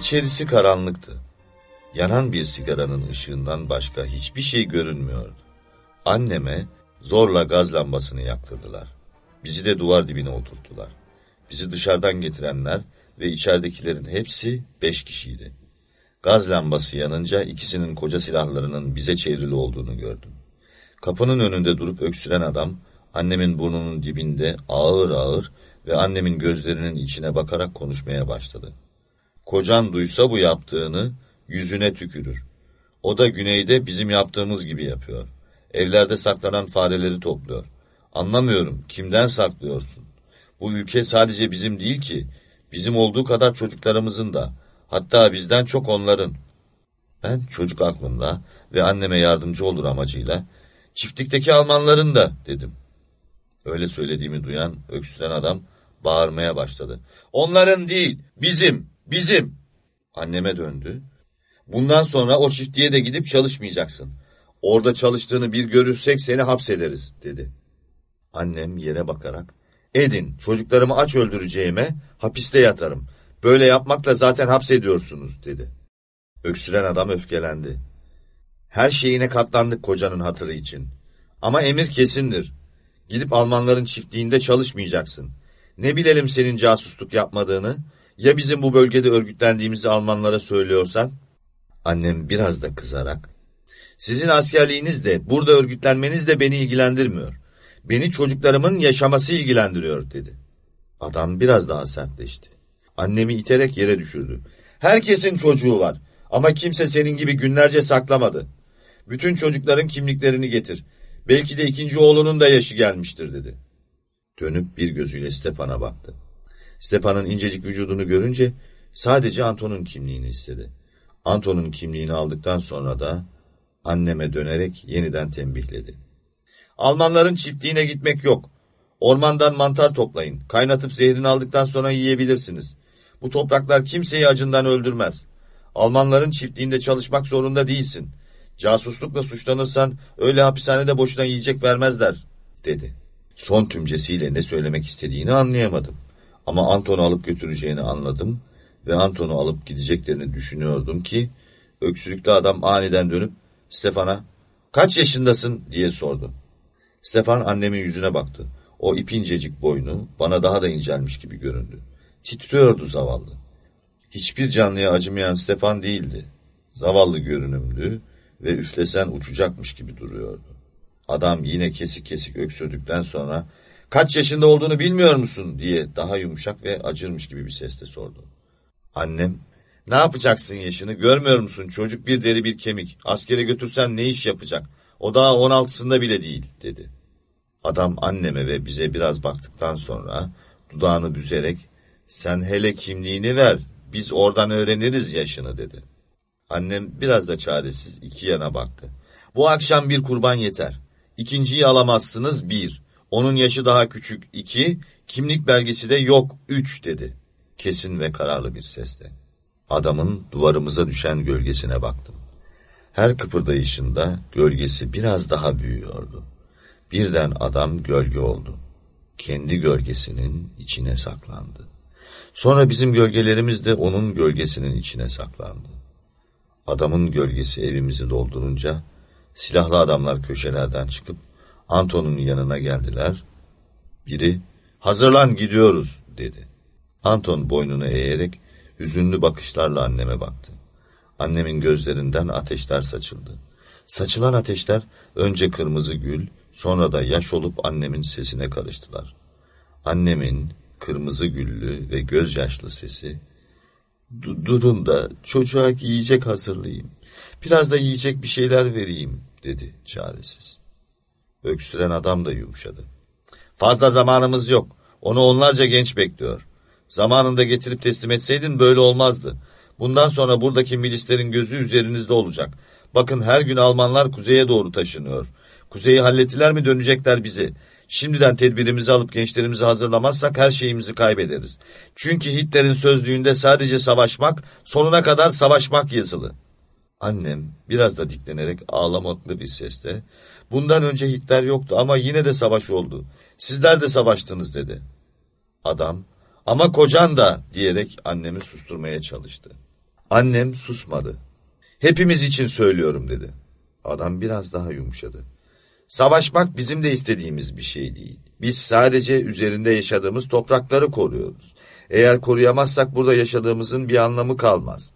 İçerisi karanlıktı. Yanan bir sigaranın ışığından başka hiçbir şey görünmüyordu. Anneme zorla gaz lambasını yaktırdılar. Bizi de duvar dibine oturttular. Bizi dışarıdan getirenler ve içeridekilerin hepsi beş kişiydi. Gaz lambası yanınca ikisinin koca silahlarının bize çevrili olduğunu gördüm. Kapının önünde durup öksüren adam, annemin burnunun dibinde ağır ağır ve annemin gözlerinin içine bakarak konuşmaya başladı. Kocan duysa bu yaptığını yüzüne tükürür. O da güneyde bizim yaptığımız gibi yapıyor. Evlerde saklanan fareleri topluyor. Anlamıyorum kimden saklıyorsun? Bu ülke sadece bizim değil ki, bizim olduğu kadar çocuklarımızın da, hatta bizden çok onların. Ben çocuk aklımda ve anneme yardımcı olur amacıyla, çiftlikteki Almanların da dedim. Öyle söylediğimi duyan, öksüren adam bağırmaya başladı. Onların değil, bizim, bizim. Anneme döndü. Bundan sonra o çiftliğe de gidip çalışmayacaksın. Orada çalıştığını bir görürsek seni hapsederiz, dedi. Annem yere bakarak, edin çocuklarımı aç öldüreceğime hapiste yatarım. Böyle yapmakla zaten hapsediyorsunuz, dedi. Öksüren adam öfkelendi. Her şeyine katlandık kocanın hatırı için. Ama emir kesindir. Gidip Almanların çiftliğinde çalışmayacaksın. Ne bilelim senin casusluk yapmadığını, ya bizim bu bölgede örgütlendiğimizi Almanlara söylüyorsan? Annem biraz da kızarak, sizin askerliğiniz de, burada örgütlenmeniz de beni ilgilendirmiyor. Beni çocuklarımın yaşaması ilgilendiriyor, dedi. Adam biraz daha sertleşti. Annemi iterek yere düşürdü. Herkesin çocuğu var ama kimse senin gibi günlerce saklamadı. Bütün çocukların kimliklerini getir. Belki de ikinci oğlunun da yaşı gelmiştir, dedi. Dönüp bir gözüyle Stepan'a baktı. Stepan'ın incecik vücudunu görünce sadece Anton'un kimliğini istedi. Anton'un kimliğini aldıktan sonra da anneme dönerek yeniden tembihledi. Almanların çiftliğine gitmek yok. Ormandan mantar toplayın. Kaynatıp zehrini aldıktan sonra yiyebilirsiniz. Bu topraklar kimseyi acından öldürmez. Almanların çiftliğinde çalışmak zorunda değilsin. Casuslukla suçlanırsan öyle hapishanede boşuna yiyecek vermezler, dedi. Son tümcesiyle ne söylemek istediğini anlayamadım. Ama Anton'u alıp götüreceğini anladım ve Anton'u alıp gideceklerini düşünüyordum ki öksürüklü adam aniden dönüp Stefan'a kaç yaşındasın diye sordu. Stefan annemin yüzüne baktı. O ipincecik boynu bana daha da incelmiş gibi göründü. Titriyordu zavallı. Hiçbir canlıya acımayan Stefan değildi. Zavallı görünümlü ve üflesen uçacakmış gibi duruyordu. Adam yine kesik kesik öksürdükten sonra kaç yaşında olduğunu bilmiyor musun diye daha yumuşak ve acırmış gibi bir sesle sordu. Annem ne yapacaksın yaşını görmüyor musun çocuk bir deri bir kemik askere götürsen ne iş yapacak o daha on altısında bile değil dedi. Adam anneme ve bize biraz baktıktan sonra dudağını büzerek sen hele kimliğini ver biz oradan öğreniriz yaşını dedi. Annem biraz da çaresiz iki yana baktı. Bu akşam bir kurban yeter. İkinciyi alamazsınız bir. Onun yaşı daha küçük iki. Kimlik belgesi de yok üç dedi. Kesin ve kararlı bir sesle. Adamın duvarımıza düşen gölgesine baktım. Her kıpırdayışında gölgesi biraz daha büyüyordu. Birden adam gölge oldu. Kendi gölgesinin içine saklandı. Sonra bizim gölgelerimiz de onun gölgesinin içine saklandı. Adamın gölgesi evimizi doldurunca silahlı adamlar köşelerden çıkıp Anton'un yanına geldiler. Biri hazırlan gidiyoruz dedi. Anton boynunu eğerek hüzünlü bakışlarla anneme baktı. Annemin gözlerinden ateşler saçıldı. Saçılan ateşler önce kırmızı gül, sonra da yaş olup annemin sesine karıştılar. Annemin kırmızı güllü ve gözyaşlı sesi, durun da çocuğa yiyecek hazırlayayım, biraz da yiyecek bir şeyler vereyim, dedi çaresiz. Öksüren adam da yumuşadı. Fazla zamanımız yok, onu onlarca genç bekliyor. Zamanında getirip teslim etseydin böyle olmazdı. Bundan sonra buradaki milislerin gözü üzerinizde olacak. Bakın her gün Almanlar kuzeye doğru taşınıyor. Kuzeyi hallettiler mi dönecekler bizi. Şimdiden tedbirimizi alıp gençlerimizi hazırlamazsak her şeyimizi kaybederiz. Çünkü Hitler'in sözlüğünde sadece savaşmak, sonuna kadar savaşmak yazılı. Annem biraz da diklenerek ağlamaklı bir sesle, bundan önce Hitler yoktu ama yine de savaş oldu. Sizler de savaştınız dedi. Adam, ama kocan da diyerek annemi susturmaya çalıştı. Annem susmadı. Hepimiz için söylüyorum dedi. Adam biraz daha yumuşadı. Savaşmak bizim de istediğimiz bir şey değil. Biz sadece üzerinde yaşadığımız toprakları koruyoruz. Eğer koruyamazsak burada yaşadığımızın bir anlamı kalmaz.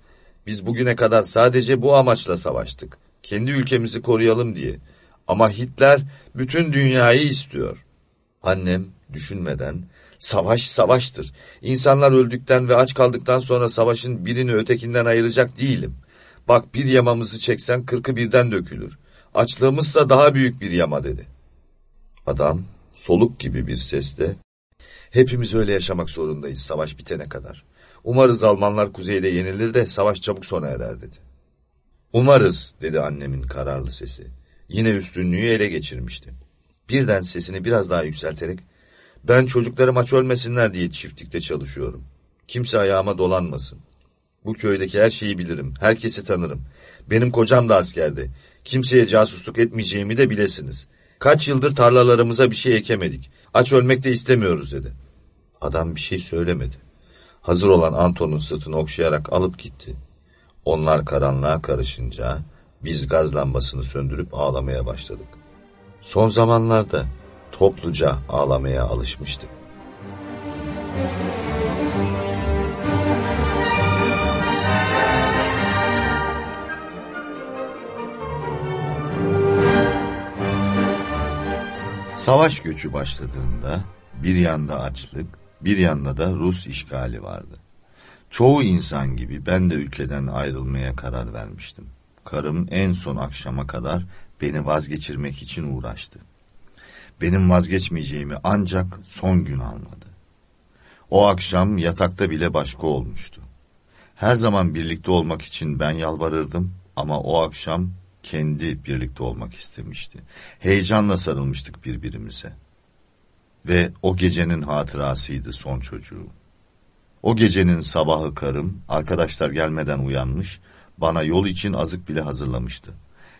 Biz bugüne kadar sadece bu amaçla savaştık. Kendi ülkemizi koruyalım diye. Ama Hitler bütün dünyayı istiyor. Annem düşünmeden savaş savaştır. İnsanlar öldükten ve aç kaldıktan sonra savaşın birini ötekinden ayıracak değilim. Bak bir yamamızı çeksen kırkı birden dökülür. Açlığımız da daha büyük bir yama dedi. Adam soluk gibi bir sesle hepimiz öyle yaşamak zorundayız savaş bitene kadar. Umarız Almanlar kuzeyde yenilir de savaş çabuk sona erer dedi. Umarız dedi annemin kararlı sesi. Yine üstünlüğü ele geçirmişti. Birden sesini biraz daha yükselterek ben çocuklarım aç ölmesinler diye çiftlikte çalışıyorum. Kimse ayağıma dolanmasın. Bu köydeki her şeyi bilirim, herkesi tanırım. Benim kocam da askerdi. Kimseye casusluk etmeyeceğimi de bilesiniz. Kaç yıldır tarlalarımıza bir şey ekemedik. Aç ölmek de istemiyoruz dedi. Adam bir şey söylemedi. Hazır olan Anton'un sırtını okşayarak alıp gitti. Onlar karanlığa karışınca biz gaz lambasını söndürüp ağlamaya başladık. Son zamanlarda topluca ağlamaya alışmıştık. Savaş göçü başladığında bir yanda açlık, bir yanda da Rus işgali vardı. Çoğu insan gibi ben de ülkeden ayrılmaya karar vermiştim. Karım en son akşama kadar beni vazgeçirmek için uğraştı. Benim vazgeçmeyeceğimi ancak son gün anladı. O akşam yatakta bile başka olmuştu. Her zaman birlikte olmak için ben yalvarırdım ama o akşam kendi birlikte olmak istemişti. Heyecanla sarılmıştık birbirimize. Ve o gecenin hatırasıydı son çocuğu. O gecenin sabahı karım arkadaşlar gelmeden uyanmış, bana yol için azık bile hazırlamıştı.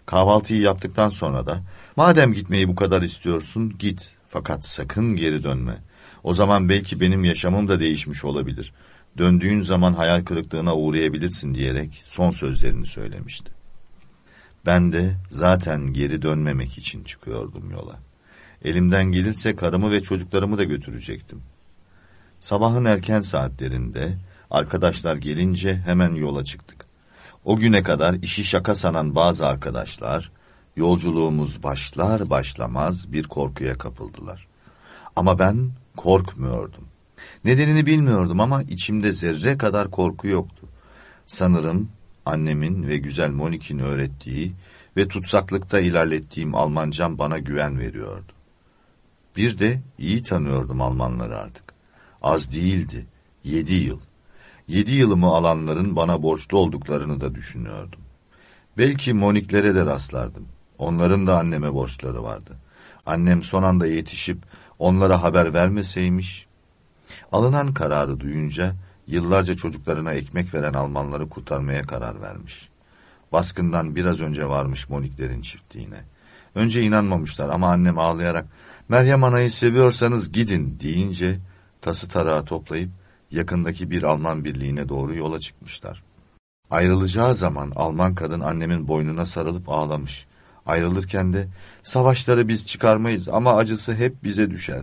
Kahvaltıyı yaptıktan sonra da madem gitmeyi bu kadar istiyorsun git fakat sakın geri dönme. O zaman belki benim yaşamım da değişmiş olabilir. Döndüğün zaman hayal kırıklığına uğrayabilirsin diyerek son sözlerini söylemişti. Ben de zaten geri dönmemek için çıkıyordum yola. Elimden gelirse karımı ve çocuklarımı da götürecektim. Sabahın erken saatlerinde arkadaşlar gelince hemen yola çıktık. O güne kadar işi şaka sanan bazı arkadaşlar yolculuğumuz başlar başlamaz bir korkuya kapıldılar. Ama ben korkmuyordum. Nedenini bilmiyordum ama içimde zerre kadar korku yoktu. Sanırım annemin ve güzel Monik'in öğrettiği ve tutsaklıkta ilerlettiğim Almancam bana güven veriyordu. Bir de iyi tanıyordum Almanları artık. Az değildi, yedi yıl. Yedi yılımı alanların bana borçlu olduklarını da düşünüyordum. Belki Moniklere de rastlardım. Onların da anneme borçları vardı. Annem son anda yetişip onlara haber vermeseymiş. Alınan kararı duyunca yıllarca çocuklarına ekmek veren Almanları kurtarmaya karar vermiş. Baskından biraz önce varmış Moniklerin çiftliğine. Önce inanmamışlar ama annem ağlayarak Meryem Ana'yı seviyorsanız gidin deyince tası tarağı toplayıp yakındaki bir Alman birliğine doğru yola çıkmışlar. Ayrılacağı zaman Alman kadın annemin boynuna sarılıp ağlamış. Ayrılırken de savaşları biz çıkarmayız ama acısı hep bize düşer.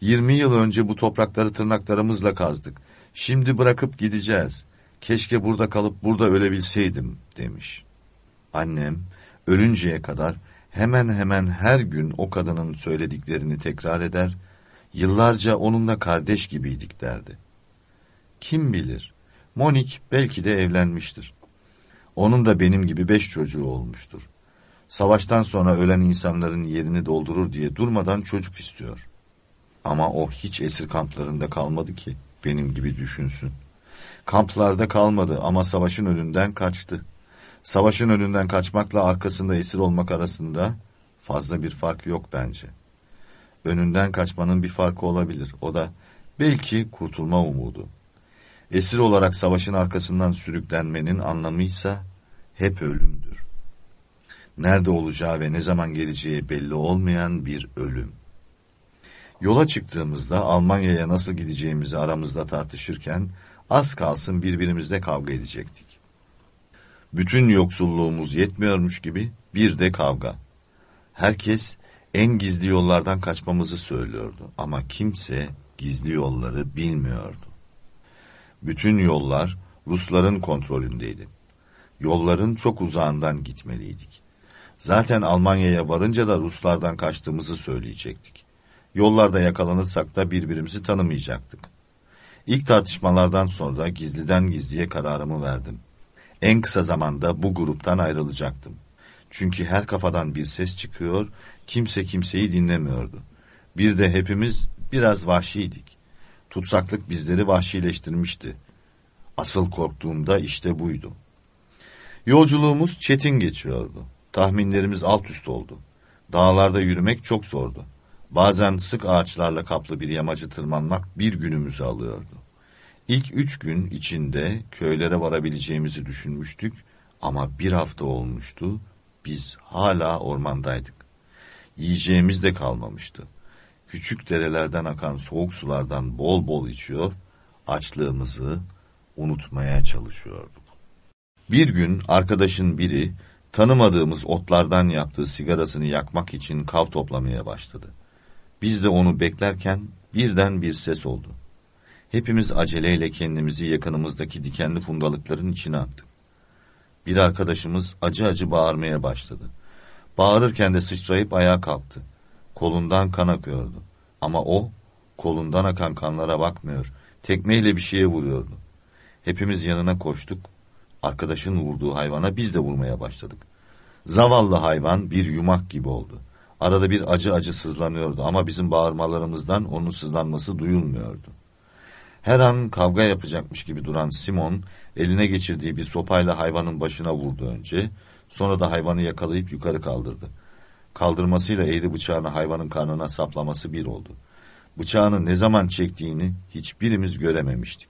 Yirmi yıl önce bu toprakları tırnaklarımızla kazdık. Şimdi bırakıp gideceğiz. Keşke burada kalıp burada ölebilseydim demiş. Annem ölünceye kadar hemen hemen her gün o kadının söylediklerini tekrar eder, yıllarca onunla kardeş gibiydik derdi. Kim bilir, Monik belki de evlenmiştir. Onun da benim gibi beş çocuğu olmuştur. Savaştan sonra ölen insanların yerini doldurur diye durmadan çocuk istiyor. Ama o hiç esir kamplarında kalmadı ki benim gibi düşünsün. Kamplarda kalmadı ama savaşın önünden kaçtı. Savaşın önünden kaçmakla arkasında esir olmak arasında fazla bir fark yok bence. Önünden kaçmanın bir farkı olabilir. O da belki kurtulma umudu. Esir olarak savaşın arkasından sürüklenmenin anlamıysa hep ölümdür. Nerede olacağı ve ne zaman geleceği belli olmayan bir ölüm. Yola çıktığımızda Almanya'ya nasıl gideceğimizi aramızda tartışırken az kalsın birbirimizle kavga edecektik. Bütün yoksulluğumuz yetmiyormuş gibi bir de kavga. Herkes en gizli yollardan kaçmamızı söylüyordu ama kimse gizli yolları bilmiyordu. Bütün yollar Rusların kontrolündeydi. Yolların çok uzağından gitmeliydik. Zaten Almanya'ya varınca da Ruslardan kaçtığımızı söyleyecektik. Yollarda yakalanırsak da birbirimizi tanımayacaktık. İlk tartışmalardan sonra gizliden gizliye kararımı verdim. En kısa zamanda bu gruptan ayrılacaktım. Çünkü her kafadan bir ses çıkıyor, kimse kimseyi dinlemiyordu. Bir de hepimiz biraz vahşiydik. Tutsaklık bizleri vahşileştirmişti. Asıl korktuğum da işte buydu. Yolculuğumuz çetin geçiyordu. Tahminlerimiz alt üst oldu. Dağlarda yürümek çok zordu. Bazen sık ağaçlarla kaplı bir yamacı tırmanmak bir günümüzü alıyordu. İlk üç gün içinde köylere varabileceğimizi düşünmüştük ama bir hafta olmuştu, biz hala ormandaydık. Yiyeceğimiz de kalmamıştı. Küçük derelerden akan soğuk sulardan bol bol içiyor, açlığımızı unutmaya çalışıyorduk. Bir gün arkadaşın biri tanımadığımız otlardan yaptığı sigarasını yakmak için kav toplamaya başladı. Biz de onu beklerken birden bir ses oldu. Hepimiz aceleyle kendimizi yakınımızdaki dikenli fundalıkların içine attık. Bir arkadaşımız acı acı bağırmaya başladı. Bağırırken de sıçrayıp ayağa kalktı. Kolundan kan akıyordu. Ama o kolundan akan kanlara bakmıyor. Tekmeyle bir şeye vuruyordu. Hepimiz yanına koştuk. Arkadaşın vurduğu hayvana biz de vurmaya başladık. Zavallı hayvan bir yumak gibi oldu. Arada bir acı acı sızlanıyordu ama bizim bağırmalarımızdan onun sızlanması duyulmuyordu. Her an kavga yapacakmış gibi duran Simon eline geçirdiği bir sopayla hayvanın başına vurdu önce, sonra da hayvanı yakalayıp yukarı kaldırdı. Kaldırmasıyla eğri bıçağını hayvanın karnına saplaması bir oldu. Bıçağını ne zaman çektiğini hiçbirimiz görememiştik.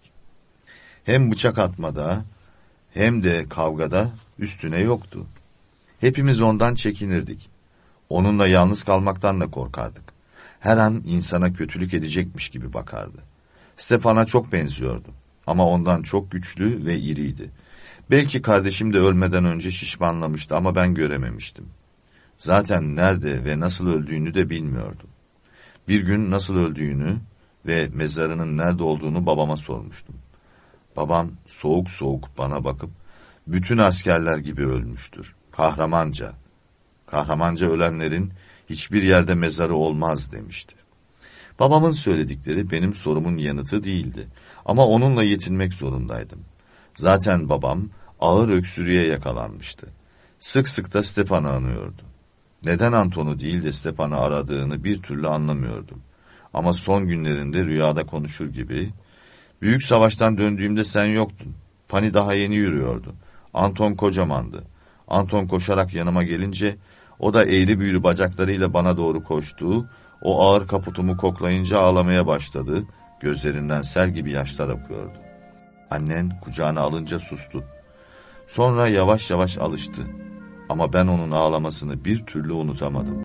Hem bıçak atmada hem de kavgada üstüne yoktu. Hepimiz ondan çekinirdik. Onunla yalnız kalmaktan da korkardık. Her an insana kötülük edecekmiş gibi bakardı. Stefan'a çok benziyordu. Ama ondan çok güçlü ve iriydi. Belki kardeşim de ölmeden önce şişmanlamıştı ama ben görememiştim. Zaten nerede ve nasıl öldüğünü de bilmiyordum. Bir gün nasıl öldüğünü ve mezarının nerede olduğunu babama sormuştum. Babam soğuk soğuk bana bakıp bütün askerler gibi ölmüştür. Kahramanca. Kahramanca ölenlerin hiçbir yerde mezarı olmaz demişti. Babamın söyledikleri benim sorumun yanıtı değildi. Ama onunla yetinmek zorundaydım. Zaten babam ağır öksürüğe yakalanmıştı. Sık sık da Stepan'ı anıyordu. Neden Anton'u değil de Stepan'ı aradığını bir türlü anlamıyordum. Ama son günlerinde rüyada konuşur gibi, ''Büyük savaştan döndüğümde sen yoktun. Pani daha yeni yürüyordu. Anton kocamandı. Anton koşarak yanıma gelince, o da eğri büğrü bacaklarıyla bana doğru koştu, o ağır kaputumu koklayınca ağlamaya başladı. Gözlerinden sel gibi yaşlar akıyordu. Annen kucağına alınca sustu. Sonra yavaş yavaş alıştı. Ama ben onun ağlamasını bir türlü unutamadım.